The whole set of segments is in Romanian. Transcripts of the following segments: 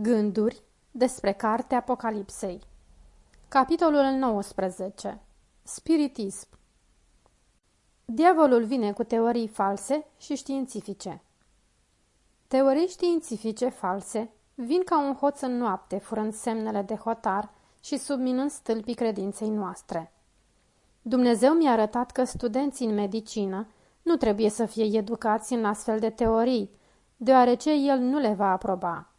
Gânduri despre Cartea Apocalipsei Capitolul 19 Spiritism Diavolul vine cu teorii false și științifice. Teorii științifice false vin ca un hoț în noapte, furând semnele de hotar și subminând stâlpii credinței noastre. Dumnezeu mi-a arătat că studenții în medicină nu trebuie să fie educați în astfel de teorii, deoarece el nu le va aproba.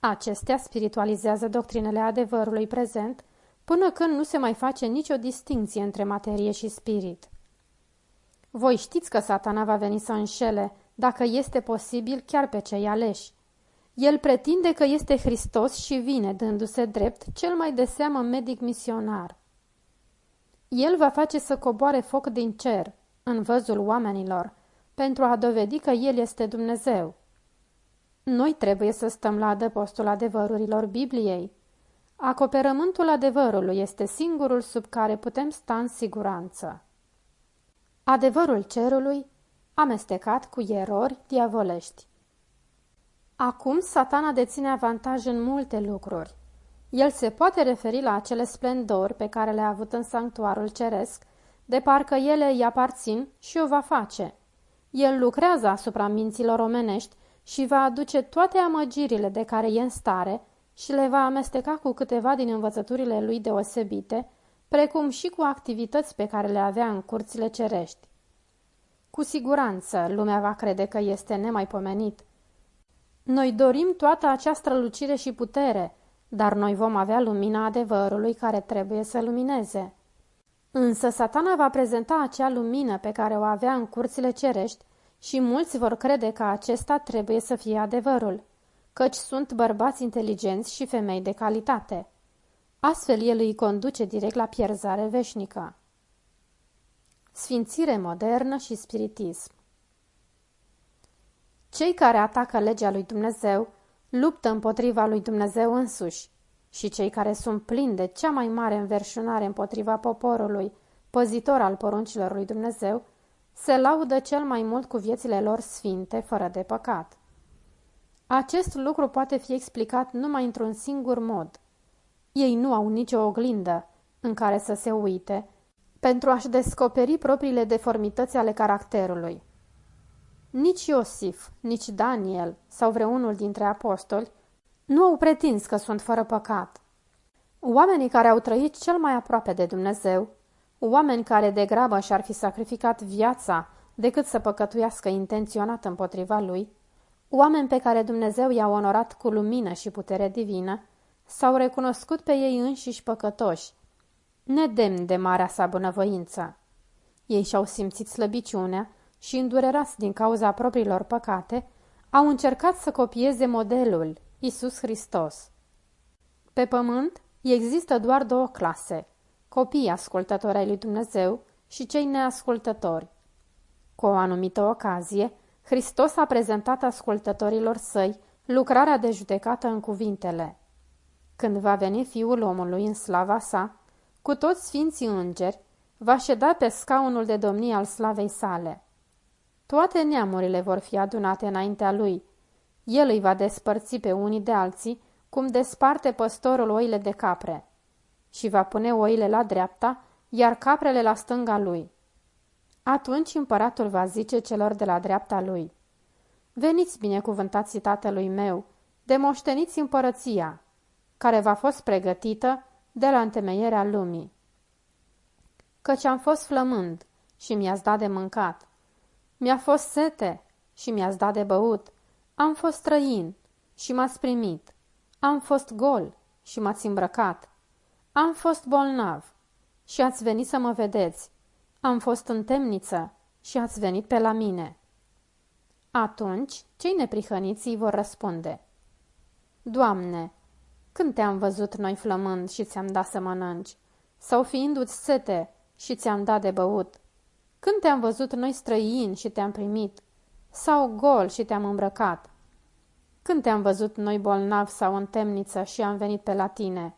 Acestea spiritualizează doctrinele adevărului prezent până când nu se mai face nicio distinție între materie și spirit. Voi știți că satana va veni să înșele, dacă este posibil, chiar pe cei aleși. El pretinde că este Hristos și vine, dându-se drept, cel mai de seamă medic misionar. El va face să coboare foc din cer, în văzul oamenilor, pentru a dovedi că El este Dumnezeu. Noi trebuie să stăm la adăpostul adevărurilor Bibliei. Acoperământul adevărului este singurul sub care putem sta în siguranță. Adevărul cerului, amestecat cu erori diavolești. Acum satana deține avantaj în multe lucruri. El se poate referi la acele splendori pe care le-a avut în sanctuarul ceresc, de parcă ele îi aparțin și o va face. El lucrează asupra minților omenești și va aduce toate amăgirile de care e în stare și le va amesteca cu câteva din învățăturile lui deosebite, precum și cu activități pe care le avea în curțile cerești. Cu siguranță, lumea va crede că este nemaipomenit. Noi dorim toată această strălucire și putere, dar noi vom avea lumina adevărului care trebuie să lumineze. Însă satana va prezenta acea lumină pe care o avea în curțile cerești și mulți vor crede că acesta trebuie să fie adevărul, căci sunt bărbați inteligenți și femei de calitate. Astfel el îi conduce direct la pierzare veșnică. Sfințire modernă și spiritism Cei care atacă legea lui Dumnezeu luptă împotriva lui Dumnezeu însuși și cei care sunt plini de cea mai mare înverșunare împotriva poporului, păzitor al poruncilor lui Dumnezeu, se laudă cel mai mult cu viețile lor sfinte, fără de păcat. Acest lucru poate fi explicat numai într-un singur mod. Ei nu au nicio oglindă în care să se uite pentru a-și descoperi propriile deformități ale caracterului. Nici Iosif, nici Daniel sau vreunul dintre apostoli nu au pretins că sunt fără păcat. Oamenii care au trăit cel mai aproape de Dumnezeu Oameni care degrabă și-ar fi sacrificat viața decât să păcătuiască intenționat împotriva lui, oameni pe care Dumnezeu i-a onorat cu lumină și putere divină, s-au recunoscut pe ei înșiși păcătoși, nedemn de marea sa bunăvoință. Ei și-au simțit slăbiciunea și, îndurerați din cauza propriilor păcate, au încercat să copieze modelul, Isus Hristos. Pe pământ există doar două clase, copiii ascultători ai lui Dumnezeu și cei neascultători. Cu o anumită ocazie, Hristos a prezentat ascultătorilor săi lucrarea de judecată în cuvintele. Când va veni Fiul omului în slava sa, cu toți sfinții îngeri, va ședa pe scaunul de domnie al slavei sale. Toate neamurile vor fi adunate înaintea lui. El îi va despărți pe unii de alții, cum desparte păstorul oile de capre și va pune oile la dreapta, iar caprele la stânga lui. Atunci împăratul va zice celor de la dreapta lui, Veniți binecuvântați tatălui meu, demoșteniți împărăția, care v-a fost pregătită de la întemeierea lumii. Căci am fost flămând și mi-ați dat de mâncat, mi-a fost sete și mi-ați dat de băut, am fost străin și m-ați primit, am fost gol și m-ați îmbrăcat, am fost bolnav și ați venit să mă vedeți. Am fost în temniță și ați venit pe la mine. Atunci, cei neprihăniți îi vor răspunde. Doamne, când te-am văzut noi flămând și ți-am dat să mănânci? Sau fiindu-ți sete și ți-am dat de băut? Când te-am văzut noi străini și te-am primit? Sau gol și te-am îmbrăcat? Când te-am văzut noi bolnav sau în temniță și am venit pe la tine?"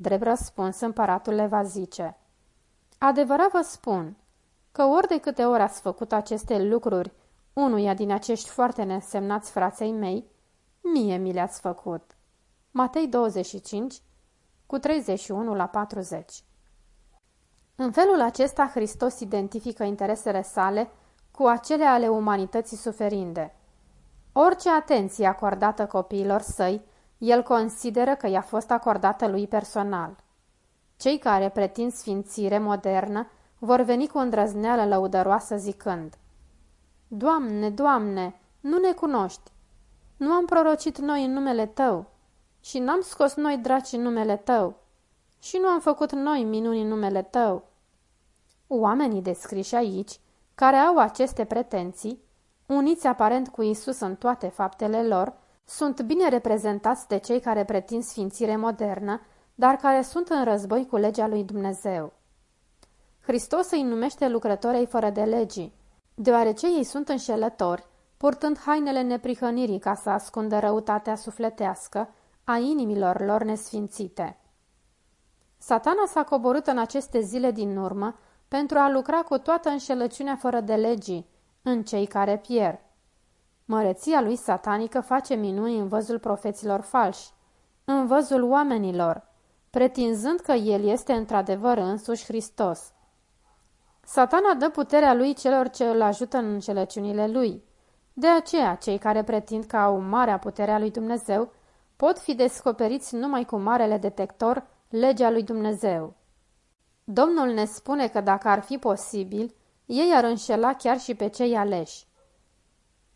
Drept răspuns, împăratul le va zice, Adevărat vă spun că ori de câte ori ați făcut aceste lucruri unuia din acești foarte nesemnați fraței mei, mie mi le-ați făcut. Matei 25, cu 31 la 40. În felul acesta, Hristos identifică interesele sale cu acele ale umanității suferinde. Orice atenție acordată copiilor săi, el consideră că i-a fost acordată lui personal. Cei care pretind sfințire modernă vor veni cu îndrăzneală lăudăroasă zicând Doamne, Doamne, nu ne cunoști! Nu am prorocit noi în numele Tău și n-am scos noi draci în numele Tău și nu am făcut noi minuni în numele Tău. Oamenii descriși aici, care au aceste pretenții, uniți aparent cu Isus în toate faptele lor, sunt bine reprezentați de cei care pretind sfințire modernă, dar care sunt în război cu legea lui Dumnezeu. Hristos îi numește lucrătorii fără de legii, deoarece ei sunt înșelători, purtând hainele neprihănirii ca să ascundă răutatea sufletească a inimilor lor nesfințite. Satana s-a coborât în aceste zile din urmă pentru a lucra cu toată înșelăciunea fără de legii în cei care pierd. Măreția lui satanică face minuni în văzul profeților falși, în văzul oamenilor, pretinzând că el este într-adevăr însuși Hristos. Satana dă puterea lui celor ce îl ajută în înșelăciunile lui. De aceea, cei care pretind că au marea putere a lui Dumnezeu pot fi descoperiți numai cu marele detector, legea lui Dumnezeu. Domnul ne spune că dacă ar fi posibil, ei ar înșela chiar și pe cei aleși.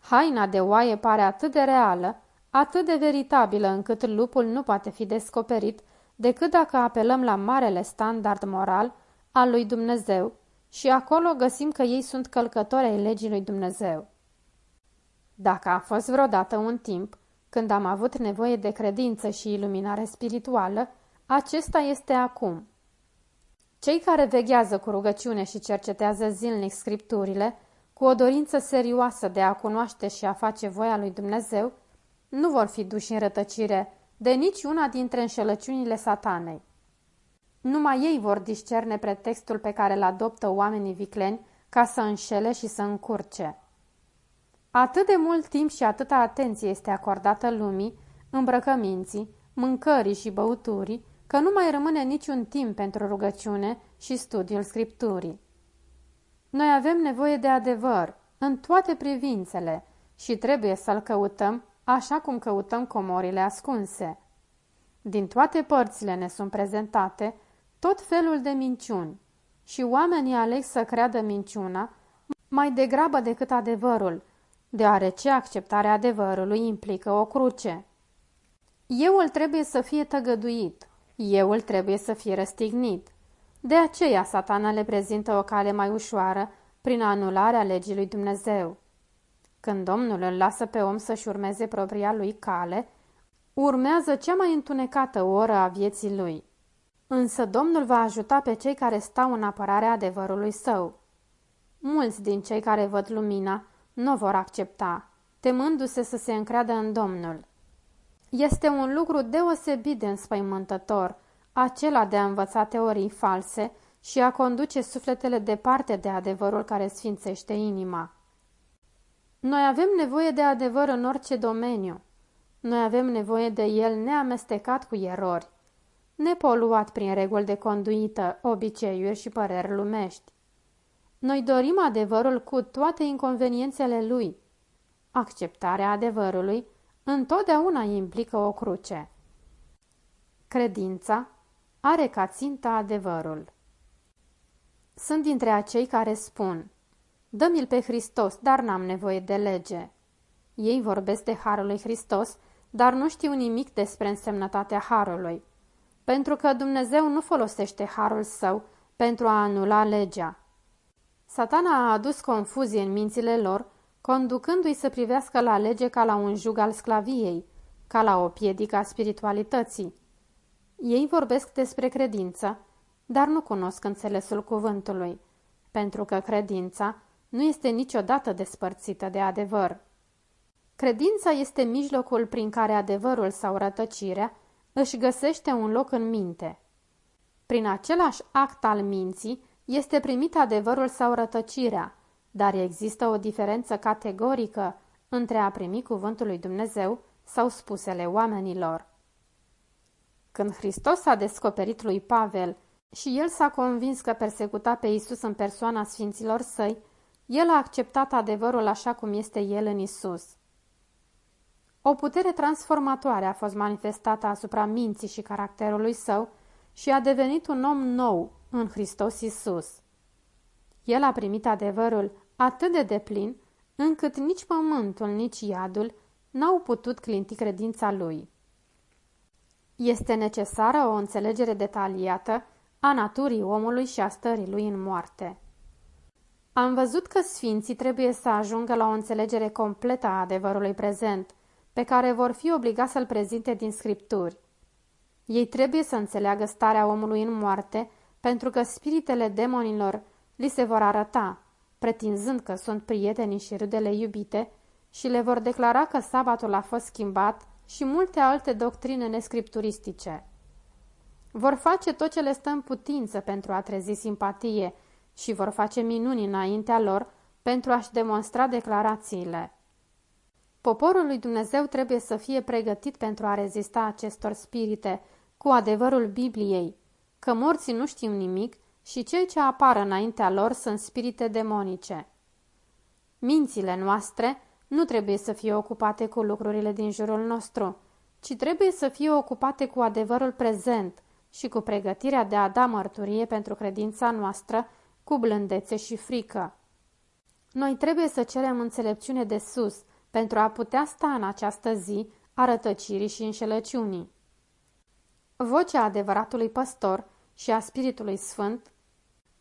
Haina de oaie pare atât de reală, atât de veritabilă încât lupul nu poate fi descoperit decât dacă apelăm la marele standard moral al lui Dumnezeu și acolo găsim că ei sunt călcători ai legii lui Dumnezeu. Dacă a fost vreodată un timp când am avut nevoie de credință și iluminare spirituală, acesta este acum. Cei care veghează cu rugăciune și cercetează zilnic scripturile, cu o dorință serioasă de a cunoaște și a face voia lui Dumnezeu, nu vor fi duși în rătăcire de niciuna dintre înșelăciunile satanei. Numai ei vor discerne pretextul pe care îl adoptă oamenii vicleni ca să înșele și să încurce. Atât de mult timp și atâta atenție este acordată lumii, îmbrăcăminții, mâncării și băuturii, că nu mai rămâne niciun timp pentru rugăciune și studiul Scripturii. Noi avem nevoie de adevăr în toate privințele și trebuie să-l căutăm așa cum căutăm comorile ascunse. Din toate părțile ne sunt prezentate tot felul de minciuni și oamenii aleg să creadă minciuna mai degrabă decât adevărul, deoarece acceptarea adevărului implică o cruce. Euul trebuie să fie tăgăduit, euul trebuie să fie răstignit. De aceea satana le prezintă o cale mai ușoară prin anularea legii lui Dumnezeu. Când Domnul îl lasă pe om să-și urmeze propria lui cale, urmează cea mai întunecată oră a vieții lui. Însă Domnul va ajuta pe cei care stau în apărarea adevărului său. Mulți din cei care văd lumina nu vor accepta, temându-se să se încreadă în Domnul. Este un lucru deosebit de înspăimântător, acela de a învăța teorii false și a conduce sufletele departe de adevărul care sfințește inima. Noi avem nevoie de adevăr în orice domeniu. Noi avem nevoie de el neamestecat cu erori, nepoluat prin reguli de conduită, obiceiuri și păreri lumești. Noi dorim adevărul cu toate inconveniențele lui. Acceptarea adevărului întotdeauna implică o cruce. Credința are ca țintă adevărul. Sunt dintre acei care spun, dă-mi-l pe Hristos, dar n-am nevoie de lege. Ei vorbesc de Harul lui Hristos, dar nu știu nimic despre însemnătatea Harului, pentru că Dumnezeu nu folosește Harul său pentru a anula legea. Satana a adus confuzie în mințile lor, conducându-i să privească la lege ca la un jug al sclaviei, ca la o piedică a spiritualității. Ei vorbesc despre credință, dar nu cunosc înțelesul cuvântului, pentru că credința nu este niciodată despărțită de adevăr. Credința este mijlocul prin care adevărul sau rătăcirea își găsește un loc în minte. Prin același act al minții este primit adevărul sau rătăcirea, dar există o diferență categorică între a primi cuvântul lui Dumnezeu sau spusele oamenilor. Când Hristos a descoperit lui Pavel și el s-a convins că persecuta pe Isus în persoana sfinților săi, el a acceptat adevărul așa cum este el în Isus. O putere transformatoare a fost manifestată asupra minții și caracterului său și a devenit un om nou în Hristos Isus. El a primit adevărul atât de deplin, încât nici pământul, nici iadul n-au putut clinti credința lui. Este necesară o înțelegere detaliată a naturii omului și a stării lui în moarte. Am văzut că sfinții trebuie să ajungă la o înțelegere completă a adevărului prezent, pe care vor fi obligați să-l prezinte din scripturi. Ei trebuie să înțeleagă starea omului în moarte, pentru că spiritele demonilor li se vor arăta, pretinzând că sunt prietenii și râdele iubite, și le vor declara că sabatul a fost schimbat și multe alte doctrine nescripturistice. Vor face tot ce le stă în putință pentru a trezi simpatie și vor face minuni înaintea lor pentru a-și demonstra declarațiile. Poporul lui Dumnezeu trebuie să fie pregătit pentru a rezista acestor spirite cu adevărul Bibliei, că morții nu știu nimic și cei ce apar înaintea lor sunt spirite demonice. Mințile noastre nu trebuie să fie ocupate cu lucrurile din jurul nostru, ci trebuie să fie ocupate cu adevărul prezent și cu pregătirea de a da mărturie pentru credința noastră cu blândețe și frică. Noi trebuie să cerem înțelepciune de sus pentru a putea sta în această zi a rătăcirii și înșelăciunii. Vocea adevăratului păstor și a Spiritului Sfânt,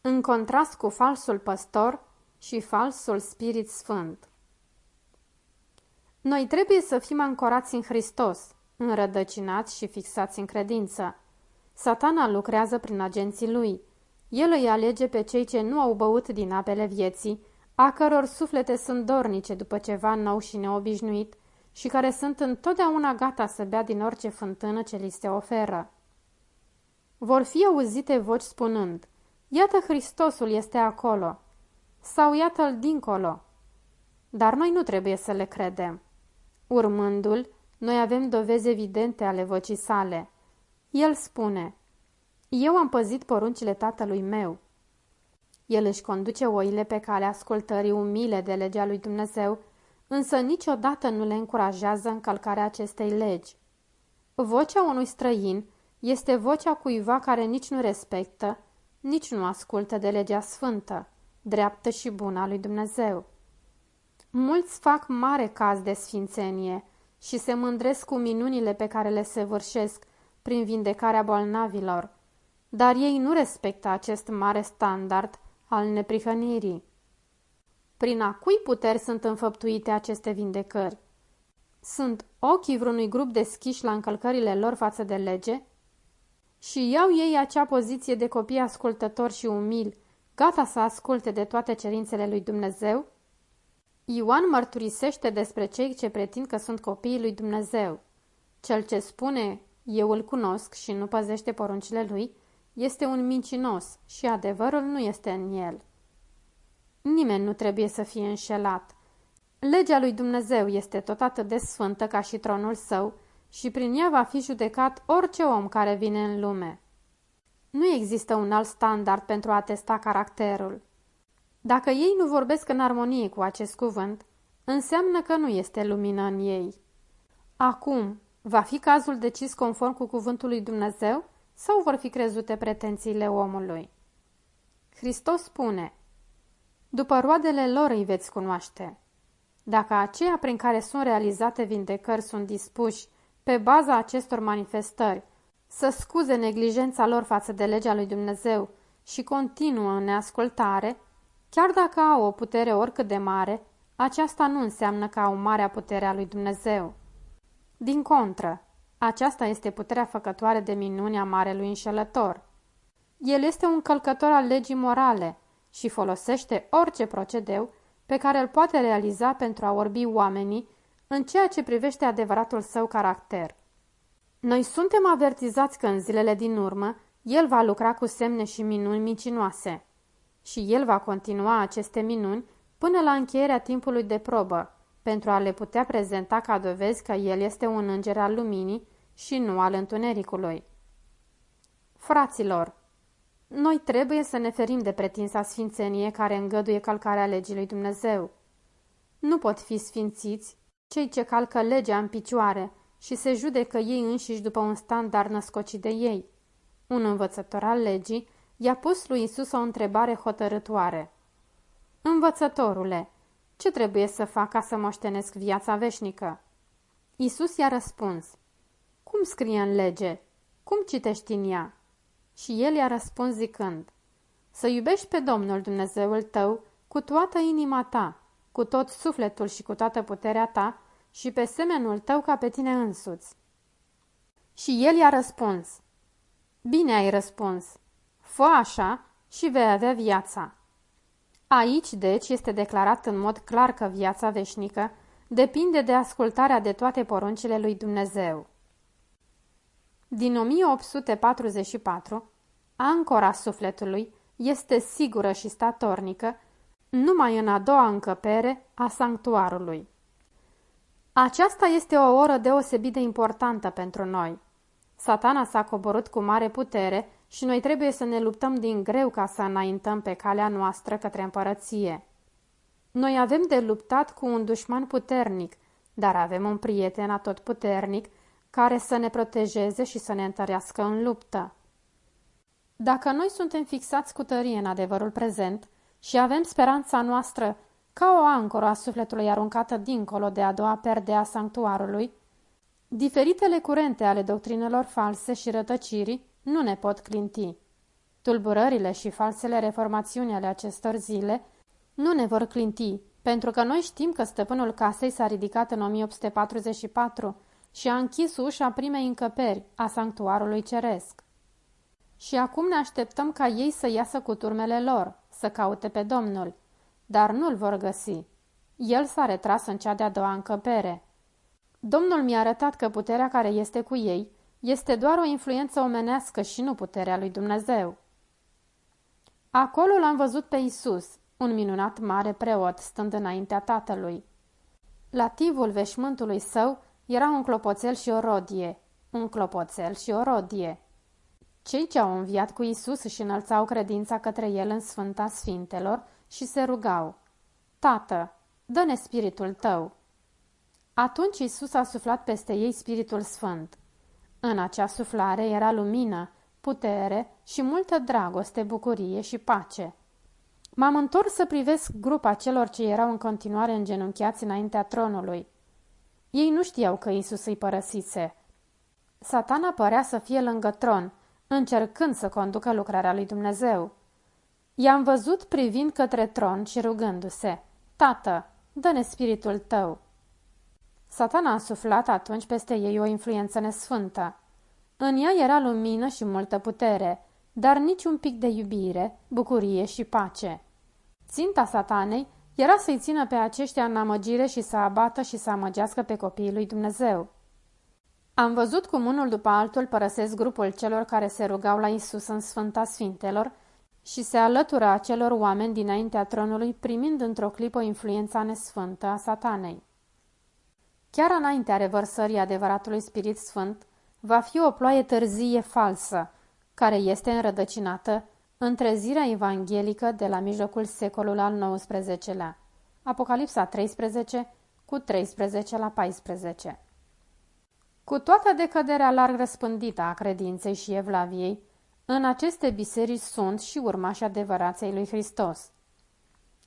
în contrast cu falsul păstor și falsul Spirit Sfânt. Noi trebuie să fim ancorați în Hristos, înrădăcinați și fixați în credință. Satana lucrează prin agenții lui. El îi alege pe cei ce nu au băut din apele vieții, a căror suflete sunt dornice după ceva nou și neobișnuit și care sunt întotdeauna gata să bea din orice fântână ce li se oferă. Vor fi auzite voci spunând, Iată Hristosul este acolo, sau iată-l dincolo. Dar noi nu trebuie să le credem. Urmându-l, noi avem dovezi evidente ale vocii sale. El spune, Eu am păzit poruncile tatălui meu. El își conduce oile pe calea ascultării umile de legea lui Dumnezeu, însă niciodată nu le încurajează încălcarea acestei legi. Vocea unui străin este vocea cuiva care nici nu respectă, nici nu ascultă de legea sfântă, dreaptă și bună a lui Dumnezeu. Mulți fac mare caz de sfințenie și se mândresc cu minunile pe care le săvârșesc prin vindecarea bolnavilor, dar ei nu respectă acest mare standard al neprihănirii. Prin a cui puteri sunt înfăptuite aceste vindecări? Sunt ochii vreunui grup deschiși la încălcările lor față de lege? Și iau ei acea poziție de copii ascultători și umili, gata să asculte de toate cerințele lui Dumnezeu? Ioan mărturisește despre cei ce pretind că sunt copiii lui Dumnezeu. Cel ce spune, eu îl cunosc și nu păzește poruncile lui, este un mincinos și adevărul nu este în el. Nimeni nu trebuie să fie înșelat. Legea lui Dumnezeu este tot atât de sfântă ca și tronul său și prin ea va fi judecat orice om care vine în lume. Nu există un alt standard pentru a testa caracterul. Dacă ei nu vorbesc în armonie cu acest cuvânt, înseamnă că nu este lumină în ei. Acum, va fi cazul decis conform cu cuvântul lui Dumnezeu sau vor fi crezute pretențiile omului? Hristos spune, după roadele lor îi veți cunoaște. Dacă aceia prin care sunt realizate vindecări sunt dispuși, pe baza acestor manifestări, să scuze neglijența lor față de legea lui Dumnezeu și continuă în neascultare, chiar dacă au o putere oricât de mare, aceasta nu înseamnă că au marea putere a lui Dumnezeu. Din contră, aceasta este puterea făcătoare de minuni a marelui înșelător. El este un călcător al legii morale și folosește orice procedeu pe care îl poate realiza pentru a orbi oamenii în ceea ce privește adevăratul său caracter. Noi suntem avertizați că în zilele din urmă el va lucra cu semne și minuni micinoase și el va continua aceste minuni până la încheierea timpului de probă, pentru a le putea prezenta ca dovezi că el este un înger al luminii și nu al întunericului. Fraților, noi trebuie să ne ferim de pretinsa sfințenie care îngăduie calcarea legii lui Dumnezeu. Nu pot fi sfințiți cei ce calcă legea în picioare și se judecă ei înșiși după un standard născocit de ei. Un învățător al legii i-a pus lui Isus o întrebare hotărătoare. Învățătorule, ce trebuie să fac ca să moștenesc viața veșnică? Isus i-a răspuns, Cum scrie în lege? Cum citești în ea? Și el i-a răspuns zicând, Să iubești pe Domnul Dumnezeul tău cu toată inima ta, cu tot sufletul și cu toată puterea ta și pe semenul tău ca pe tine însuți. Și el i-a răspuns, Bine ai răspuns, fă așa și vei avea viața. Aici, deci, este declarat în mod clar că viața veșnică depinde de ascultarea de toate poruncile lui Dumnezeu. Din 1844, ancora sufletului este sigură și statornică numai în a doua încăpere a sanctuarului. Aceasta este o oră deosebit de importantă pentru noi. Satana s-a coborât cu mare putere și noi trebuie să ne luptăm din greu ca să înaintăm pe calea noastră către împărăție. Noi avem de luptat cu un dușman puternic, dar avem un prieten atotputernic care să ne protejeze și să ne întărească în luptă. Dacă noi suntem fixați cu tărie în adevărul prezent și avem speranța noastră ca o ancoră a sufletului aruncată dincolo de a doua perdea a sanctuarului, diferitele curente ale doctrinelor false și rătăcirii nu ne pot clinti. Tulburările și falsele reformațiuni ale acestor zile nu ne vor clinti, pentru că noi știm că stăpânul casei s-a ridicat în 1844 și a închis ușa primei încăperi a sanctuarului ceresc. Și acum ne așteptăm ca ei să iasă cu turmele lor, să caute pe Domnul, dar nu-l vor găsi. El s-a retras în cea de-a doua încăpere. Domnul mi-a arătat că puterea care este cu ei este doar o influență omenească și nu puterea lui Dumnezeu. Acolo l-am văzut pe Isus, un minunat mare preot, stând înaintea tatălui. La tivul veșmântului său era un clopoțel și o rodie, un clopoțel și o rodie. Cei ce au înviat cu Isus își înălțau credința către el în Sfânta Sfintelor și se rugau, Tată, dă-ne spiritul tău. Atunci Isus a suflat peste ei spiritul sfânt. În acea suflare era lumină, putere și multă dragoste, bucurie și pace. M-am întors să privesc grupa celor ce erau în continuare îngenunchiați înaintea tronului. Ei nu știau că Isus îi părăsise. Satana părea să fie lângă tron, încercând să conducă lucrarea lui Dumnezeu. I-am văzut privind către tron și rugându-se, Tată, dă-ne spiritul tău. Satana a suflat atunci peste ei o influență nesfântă. În ea era lumină și multă putere, dar nici un pic de iubire, bucurie și pace. Ținta satanei era să-i țină pe aceștia în amăgire și să abată și să amăgească pe copiii lui Dumnezeu. Am văzut cum unul după altul părăsesc grupul celor care se rugau la Isus în Sfânta Sfintelor și se alătură acelor oameni dinaintea tronului, primind într-o clipă influența nesfântă a satanei. Chiar înaintea revărsării adevăratului Spirit Sfânt, va fi o ploaie târzie falsă, care este înrădăcinată în trezirea evanghelică de la mijlocul secolului al XIX-lea. Apocalipsa 13 cu 13 la 14 Cu toată decăderea larg răspândită a credinței și evlaviei, în aceste biserici sunt și urmași adevărației lui Hristos.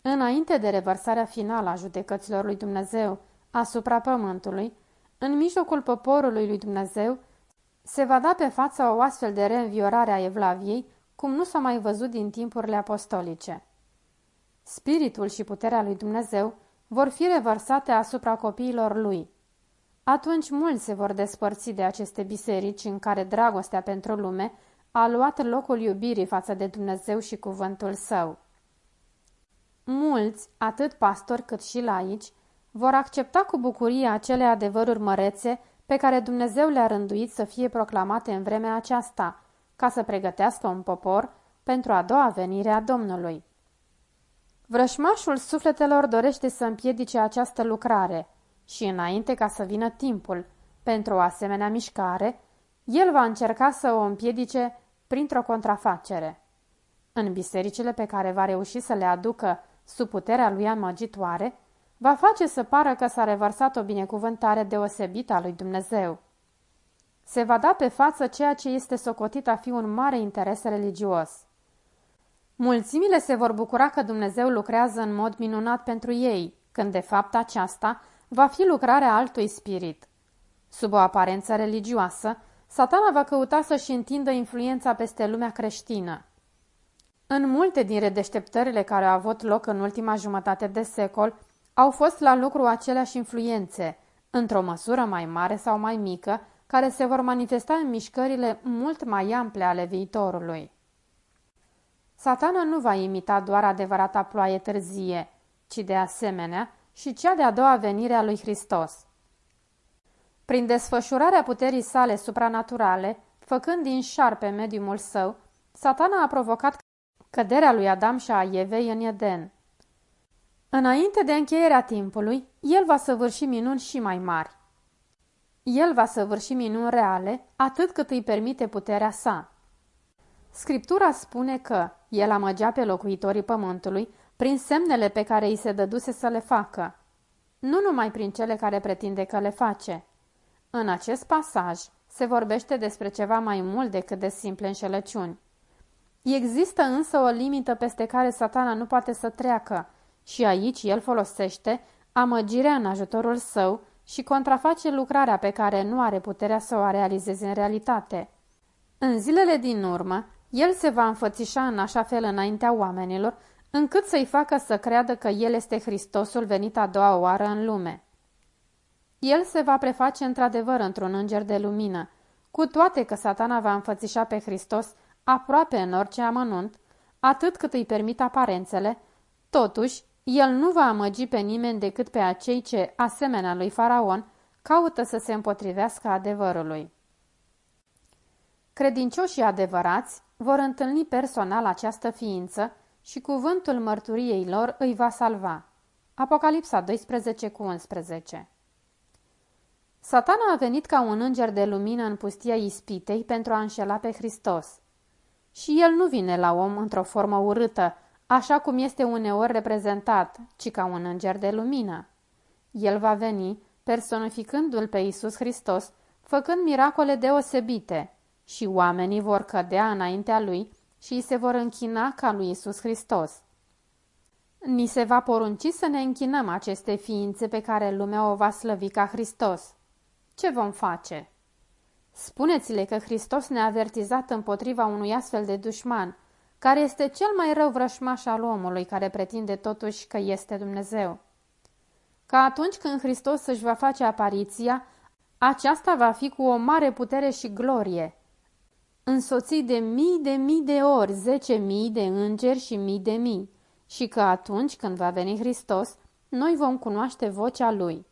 Înainte de revărsarea finală a judecăților lui Dumnezeu asupra pământului, în mijlocul poporului lui Dumnezeu, se va da pe față o astfel de reînviorare a Evlaviei, cum nu s-a mai văzut din timpurile apostolice. Spiritul și puterea lui Dumnezeu vor fi revărsate asupra copiilor lui. Atunci mulți se vor despărți de aceste biserici în care dragostea pentru lume a luat locul iubirii față de Dumnezeu și cuvântul său. Mulți, atât pastori cât și laici, vor accepta cu bucurie acele adevăruri mărețe pe care Dumnezeu le-a rânduit să fie proclamate în vremea aceasta, ca să pregătească un popor pentru a doua venire a Domnului. Vrășmașul sufletelor dorește să împiedice această lucrare și, înainte ca să vină timpul pentru o asemenea mișcare, el va încerca să o împiedice printr-o contrafacere. În bisericile pe care va reuși să le aducă sub puterea lui amăgitoare, va face să pară că s-a revărsat o binecuvântare deosebită a lui Dumnezeu. Se va da pe față ceea ce este socotit a fi un mare interes religios. Mulțimile se vor bucura că Dumnezeu lucrează în mod minunat pentru ei, când de fapt aceasta va fi lucrarea altui spirit. Sub o aparență religioasă, satana va căuta să-și întindă influența peste lumea creștină. În multe din redeșteptările care au avut loc în ultima jumătate de secol, au fost la lucru aceleași influențe, într-o măsură mai mare sau mai mică, care se vor manifesta în mișcările mult mai ample ale viitorului. Satana nu va imita doar adevărata ploaie târzie, ci de asemenea și cea de-a doua venire a lui Hristos. Prin desfășurarea puterii sale supranaturale, făcând din șarpe mediumul său, satana a provocat căderea lui Adam și a Evei în Eden. Înainte de încheierea timpului, el va săvârși minuni și mai mari. El va săvârși minuni reale, atât cât îi permite puterea sa. Scriptura spune că el amăgea pe locuitorii pământului prin semnele pe care îi se dăduse să le facă, nu numai prin cele care pretinde că le face. În acest pasaj se vorbește despre ceva mai mult decât de simple înșelăciuni. Există însă o limită peste care satana nu poate să treacă și aici el folosește amăgirea în ajutorul său și contraface lucrarea pe care nu are puterea să o realizeze în realitate. În zilele din urmă, el se va înfățișa în așa fel înaintea oamenilor, încât să-i facă să creadă că el este Hristosul venit a doua oară în lume. El se va preface într-adevăr într-un înger de lumină, cu toate că satana va înfățișa pe Hristos aproape în orice amănunt, atât cât îi permit aparențele, totuși, el nu va amăgi pe nimeni decât pe acei ce, asemenea lui Faraon, caută să se împotrivească adevărului. Credincioșii adevărați vor întâlni personal această ființă și cuvântul mărturiei lor îi va salva. Apocalipsa 12 cu 11 Satana a venit ca un înger de lumină în pustia ispitei pentru a înșela pe Hristos. Și el nu vine la om într-o formă urâtă, așa cum este uneori reprezentat, ci ca un înger de lumină. El va veni, personificându-l pe Isus Hristos, făcând miracole deosebite, și oamenii vor cădea înaintea lui și îi se vor închina ca lui Isus Hristos. Ni se va porunci să ne închinăm aceste ființe pe care lumea o va slăvi ca Hristos. Ce vom face? Spuneți-le că Hristos ne-a avertizat împotriva unui astfel de dușman, care este cel mai rău vrășmaș al omului care pretinde totuși că este Dumnezeu. Că atunci când Hristos își va face apariția, aceasta va fi cu o mare putere și glorie, însoțit de mii de mii de ori, zece mii de îngeri și mii de mii, și că atunci când va veni Hristos, noi vom cunoaște vocea Lui.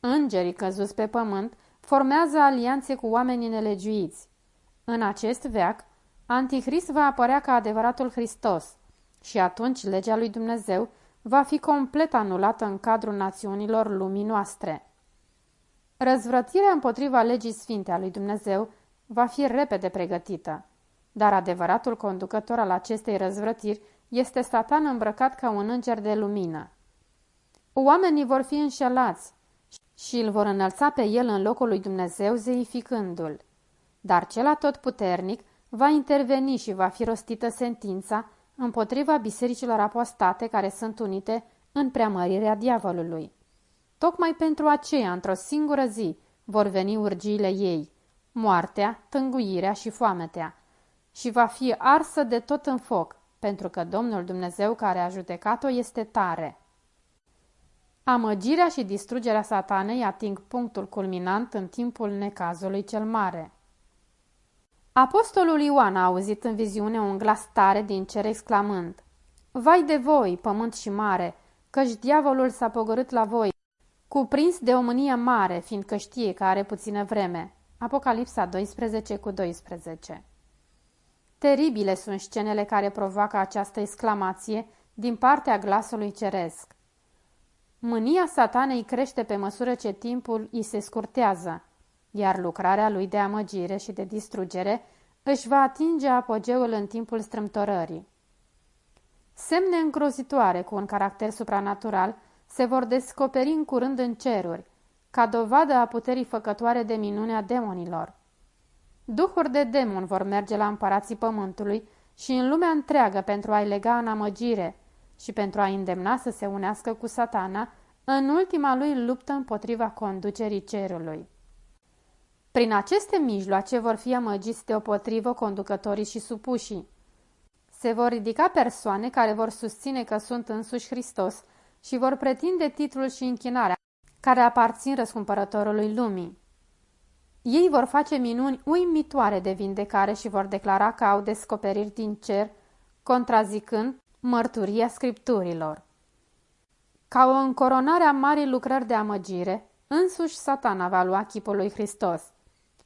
Îngerii căzuți pe pământ formează alianțe cu oamenii nelegiuiți. În acest veac, Antichrist va apărea ca adevăratul Hristos și atunci legea lui Dumnezeu va fi complet anulată în cadrul națiunilor lumii noastre. Răzvrătirea împotriva legii sfinte a lui Dumnezeu va fi repede pregătită, dar adevăratul conducător al acestei răzvrătiri este satan îmbrăcat ca un înger de lumină. Oamenii vor fi înșelați și îl vor înălța pe el în locul lui Dumnezeu zeificându-l. Dar cel atotputernic va interveni și va fi rostită sentința împotriva bisericilor apostate care sunt unite în preamărirea diavolului. Tocmai pentru aceea, într-o singură zi, vor veni urgiile ei, moartea, tânguirea și foametea, și va fi arsă de tot în foc, pentru că Domnul Dumnezeu care a judecat-o este tare. Amăgirea și distrugerea satanei ating punctul culminant în timpul necazului cel mare. Apostolul Ioan a auzit în viziune un glas tare din cer exclamând, Vai de voi, pământ și mare, căci diavolul s-a pogorât la voi, cuprins de o mânie mare, fiindcă știe că are puțină vreme. Apocalipsa 12 cu 12 Teribile sunt scenele care provoacă această exclamație din partea glasului ceresc. Mânia satanei crește pe măsură ce timpul îi se scurtează, iar lucrarea lui de amăgire și de distrugere își va atinge apogeul în timpul strâmtorării. Semne îngrozitoare cu un caracter supranatural se vor descoperi în curând în ceruri, ca dovadă a puterii făcătoare de minune a demonilor. Duhuri de demon vor merge la împărații pământului și în lumea întreagă pentru a-i lega în amăgire și pentru a îndemna să se unească cu satana în ultima lui luptă împotriva conducerii cerului. Prin aceste mijloace vor fi amăgiți deopotrivă conducătorii și supușii. Se vor ridica persoane care vor susține că sunt însuși Hristos și vor pretinde titlul și închinarea care aparțin răscumpărătorului lumii. Ei vor face minuni uimitoare de vindecare și vor declara că au descoperiri din cer, contrazicând mărturia scripturilor. Ca o încoronare a marii lucrări de amăgire, însuși satana va lua chipul lui Hristos.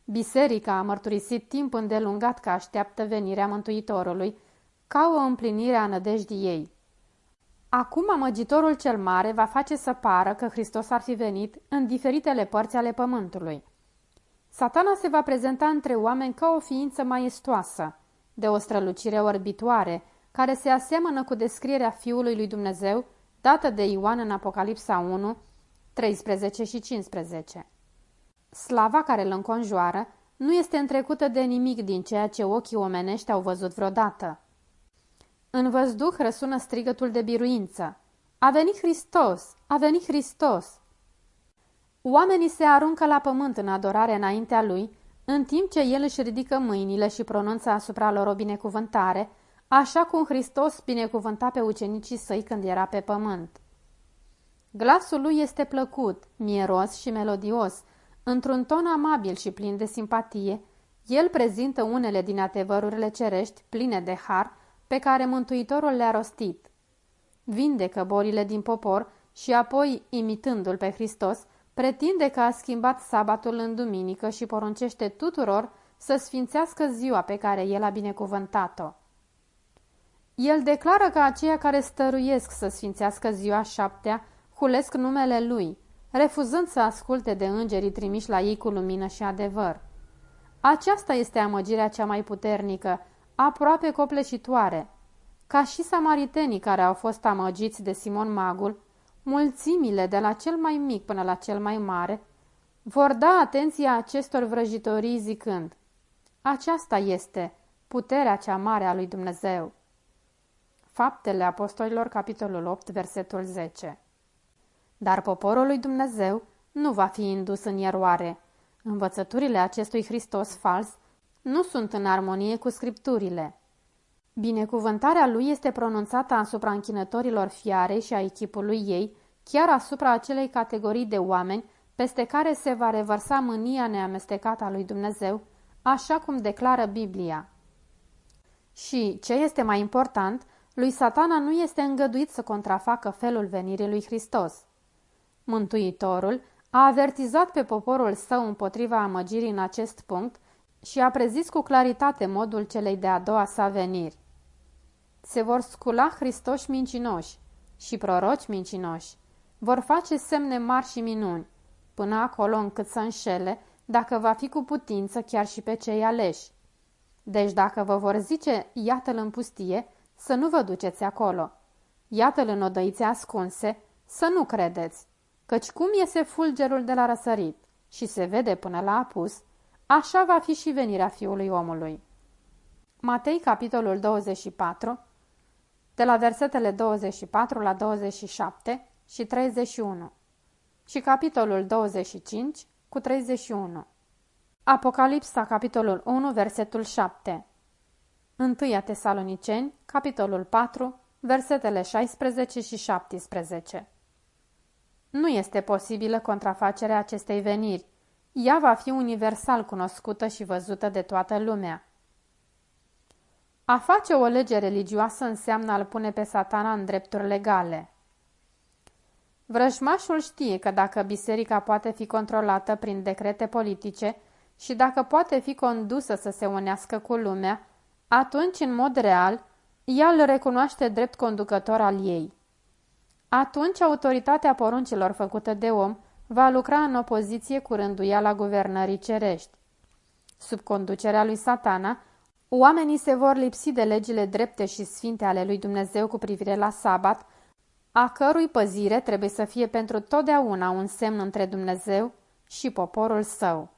Biserica a mărturisit timp îndelungat că așteaptă venirea Mântuitorului, ca o împlinire a nădejdii ei. Acum amăgitorul cel mare va face să pară că Hristos ar fi venit în diferitele părți ale pământului. Satana se va prezenta între oameni ca o ființă maestoasă, de o strălucire orbitoare, care se aseamănă cu descrierea Fiului lui Dumnezeu dată de Ioan în Apocalipsa 1, 13 și 15. Slava care îl înconjoară nu este întrecută de nimic din ceea ce ochii omenești au văzut vreodată. În văzduh răsună strigătul de biruință. A venit Hristos! A venit Hristos! Oamenii se aruncă la pământ în adorare înaintea lui, în timp ce el își ridică mâinile și pronunță asupra lor o binecuvântare, așa cum Hristos binecuvânta pe ucenicii săi când era pe pământ. Glasul lui este plăcut, mieros și melodios, într-un ton amabil și plin de simpatie, el prezintă unele din adevărurile cerești, pline de har, pe care Mântuitorul le-a rostit. Vindecă bolile din popor și apoi, imitându-l pe Hristos, pretinde că a schimbat sabatul în duminică și poruncește tuturor să sfințească ziua pe care el a binecuvântat-o. El declară că aceia care stăruiesc să sfințească ziua șaptea hulesc numele lui, refuzând să asculte de îngerii trimiși la ei cu lumină și adevăr. Aceasta este amăgirea cea mai puternică, aproape copleșitoare. Ca și samaritenii care au fost amăgiți de Simon Magul, mulțimile de la cel mai mic până la cel mai mare vor da atenția acestor vrăjitorii zicând Aceasta este puterea cea mare a lui Dumnezeu. Faptele Apostolilor, capitolul 8, versetul 10 Dar poporul lui Dumnezeu nu va fi indus în eroare. Învățăturile acestui Hristos fals nu sunt în armonie cu scripturile. Binecuvântarea lui este pronunțată asupra închinătorilor fiarei și a echipului ei, chiar asupra acelei categorii de oameni peste care se va revărsa mânia neamestecată a lui Dumnezeu, așa cum declară Biblia. Și, ce este mai important, lui satana nu este îngăduit să contrafacă felul venirii lui Hristos. Mântuitorul a avertizat pe poporul său împotriva amăgirii în acest punct și a prezis cu claritate modul celei de-a doua sa veniri. Se vor scula Hristoși mincinoși și proroci mincinoși. Vor face semne mari și minuni, până acolo încât să înșele, dacă va fi cu putință chiar și pe cei aleși. Deci dacă vă vor zice, iată-l în pustie, să nu vă duceți acolo. Iată-l în odăițe ascunse, să nu credeți, căci cum iese fulgerul de la răsărit și se vede până la apus, așa va fi și venirea fiului omului. Matei, capitolul 24, de la versetele 24 la 27 și 31 și capitolul 25 cu 31. Apocalipsa, capitolul 1, versetul 7 1 Tesaloniceni, capitolul 4, versetele 16 și 17 Nu este posibilă contrafacerea acestei veniri. Ea va fi universal cunoscută și văzută de toată lumea. A face o lege religioasă înseamnă a-l pune pe satana în drepturi legale. Vrăjmașul știe că dacă biserica poate fi controlată prin decrete politice și dacă poate fi condusă să se unească cu lumea, atunci, în mod real, ea îl recunoaște drept conducător al ei. Atunci, autoritatea poruncilor făcută de om va lucra în opoziție cu rânduiala guvernării cerești. Sub conducerea lui satana, Oamenii se vor lipsi de legile drepte și sfinte ale lui Dumnezeu cu privire la sabat, a cărui păzire trebuie să fie pentru totdeauna un semn între Dumnezeu și poporul său.